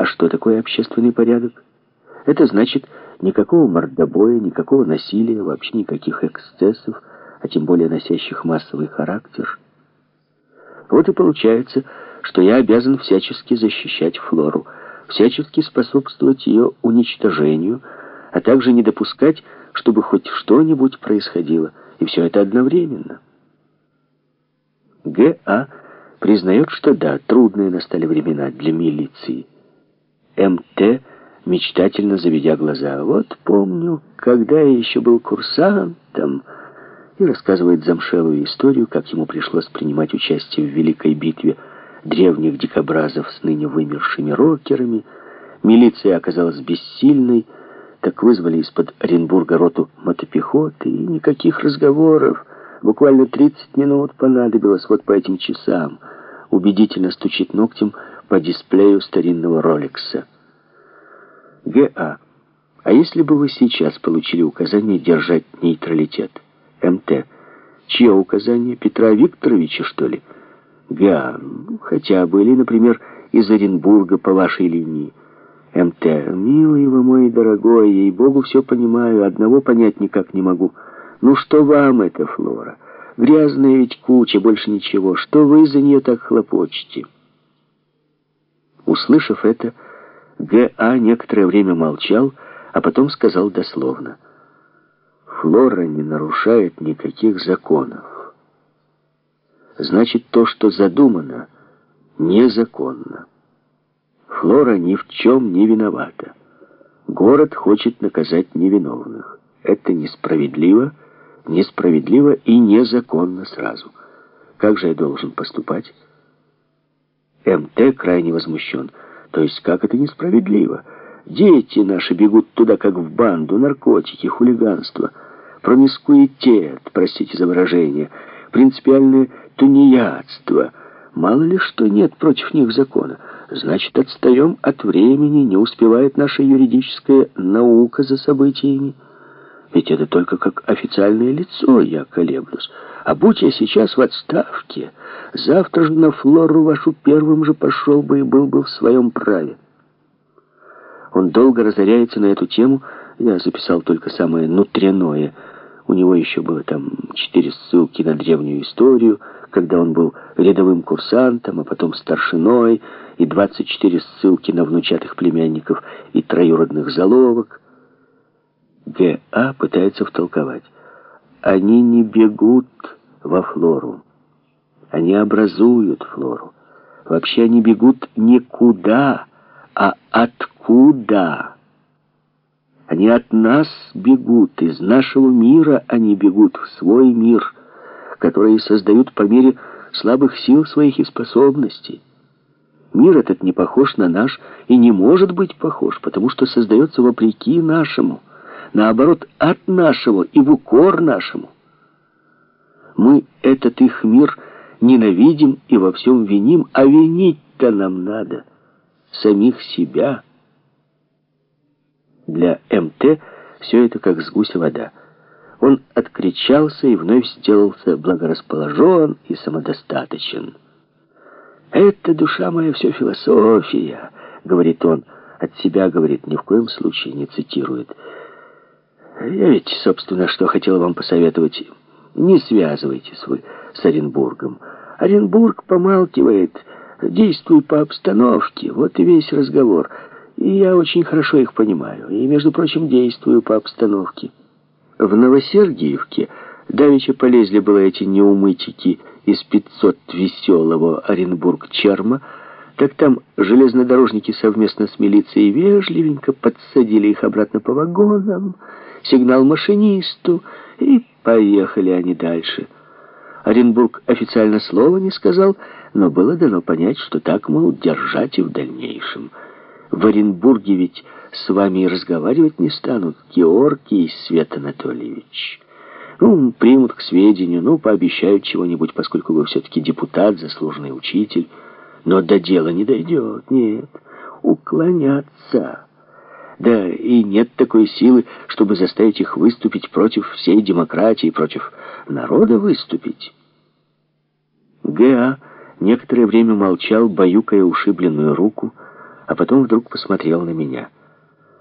А что такое общественный порядок? Это значит никакого мордобоя, никакого насилия, вообще никаких эксцессов, а тем более носящих массовый характер. Вот и получается, что я обязан всячески защищать Флору, всячески способствовать ее уничтожению, а также не допускать, чтобы хоть что-нибудь происходило, и все это одновременно. Г.А. признает, что да, трудные настали времена для милиции. М.Т. мечтательно заведя глаза. Вот помню, когда я еще был курсантом, и рассказывает замшелую историю, как ему пришлось принимать участие в великой битве древних дикобразов с ныне вымершими рокерами. Милиция оказалась бессильной, так вызвали из-под Оренбурга роту мотопехоты, и никаких разговоров. Буквально 30 минут понадобилось вот по этим часам. Убедительно стучит ногтем по дисплею старинного Ролекса. Г.А. А если бы вы сейчас получили указание держать нейтралитет? М.Т. Чье указание? Петра Викторовича, что ли? Г.А. Хотя были, например, из Оренбурга по вашей линии. М.Т. «Милый вы мой дорогой, ей-богу, все понимаю, одного понять никак не могу. Ну что вам это, Флора? Грязная ведь куча, больше ничего. Что вы за нее так хлопочете?» Услышав это, Г.А. некоторое время молчал, а потом сказал дословно. «Флора не нарушает никаких законов. Значит, то, что задумано, незаконно». Флора ни в чем не виновата. Город хочет наказать невиновных. Это несправедливо, несправедливо и незаконно сразу. Как же я должен поступать? МТ крайне возмущен. То есть как это несправедливо? Дети наши бегут туда, как в банду, наркотики, хулиганство, промискуитет, простите за выражение, принципиальное тунеядство. Мало ли что нет против них закона. Значит, отстаем от времени, не успевает наша юридическая наука за событиями. Ведь это только как официальное лицо я колеблюсь. А будь я сейчас в отставке, завтра же на Флору вашу первым же пошел бы и был бы в своем праве. Он долго разоряется на эту тему, я записал только самое нутряное. У него еще было там четыре ссылки на древнюю историю, когда он был рядовым курсантом, а потом старшиной, и 24 ссылки на внучатых племянников и троюродных заловок. Г.А. пытается втолковать. Они не бегут во флору. Они образуют флору. Вообще они бегут никуда, а откуда? Они от нас бегут, из нашего мира они бегут в свой мир, который создают по мере слабых сил своих и способностей. Мир этот не похож на наш и не может быть похож, потому что создается вопреки нашему, наоборот, от нашего и в укор нашему. Мы этот их мир ненавидим и во всем виним, а винить-то нам надо самих себя. Для МТ все это как с гуся вода. Он откричался и вновь сделался благорасположен и самодостаточен. «Это, душа моя, все философия», — говорит он. От себя, говорит, ни в коем случае не цитирует. «Я ведь, собственно, что хотел вам посоветовать. Не связывайтесь вы с Оренбургом. Оренбург помалкивает, действуй по обстановке. Вот и весь разговор. И я очень хорошо их понимаю. И, между прочим, действую по обстановке». В Новосергиевке давеча полезли было эти неумытики из 500 веселого Оренбург-Черма, так там железнодорожники совместно с милицией вежливенько подсадили их обратно по вагонам, сигнал машинисту, и поехали они дальше. Оренбург официально слова не сказал, но было дано понять, что так, мол, держать и в дальнейшем. В Оренбурге ведь с вами и разговаривать не станут, Георгий Свет Анатольевич». Ну, примут к сведению, ну, пообещают чего-нибудь, поскольку вы все-таки депутат, заслуженный учитель. Но до дела не дойдет, нет. Уклоняться. Да, и нет такой силы, чтобы заставить их выступить против всей демократии, против народа выступить. Г.А. некоторое время молчал, баюкая ушибленную руку, а потом вдруг посмотрел на меня.